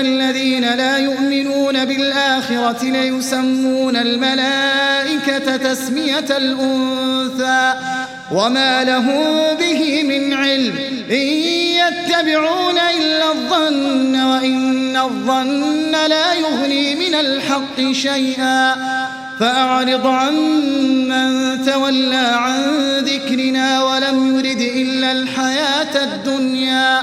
الذين لا يؤمنون بالآخرة ليسمون الملائكة تسمية الأنثى وما لهم به من علم. إن يتبعون إلا الظن وإن الظن لا يغني من الحق شيئا. فأعرض عن من تولى عن ذكرنا ولم يرد إلا الحياة الدنيا.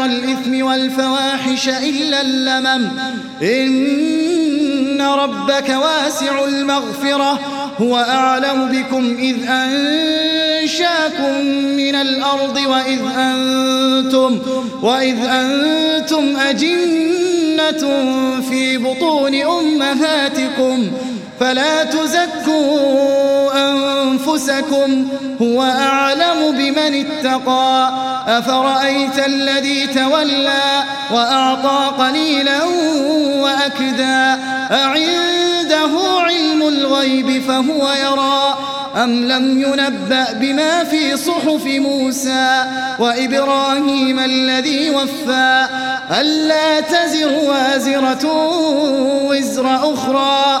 كبائر الإثم والفواحش إلا اللمم. إن ربك واسع المغفرة. هو أعلم بكم إذ أنشاكم من الأرض وإذ أنتم, وإذ أنتم أجنة في بطون أمهاتكم. فلا تزكوا أنفسكم هو أعلم بمن اتقى. أفرأيت الذي تولى وأعطى قليلا وأكدا أعنده علم الغيب فهو يرى. أم لم ينبأ بما في صحف موسى وإبراهيم الذي وفى؟ ألا تزر وازرة وزر أخرى.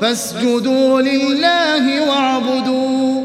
فاسجدوا لله واعبدوا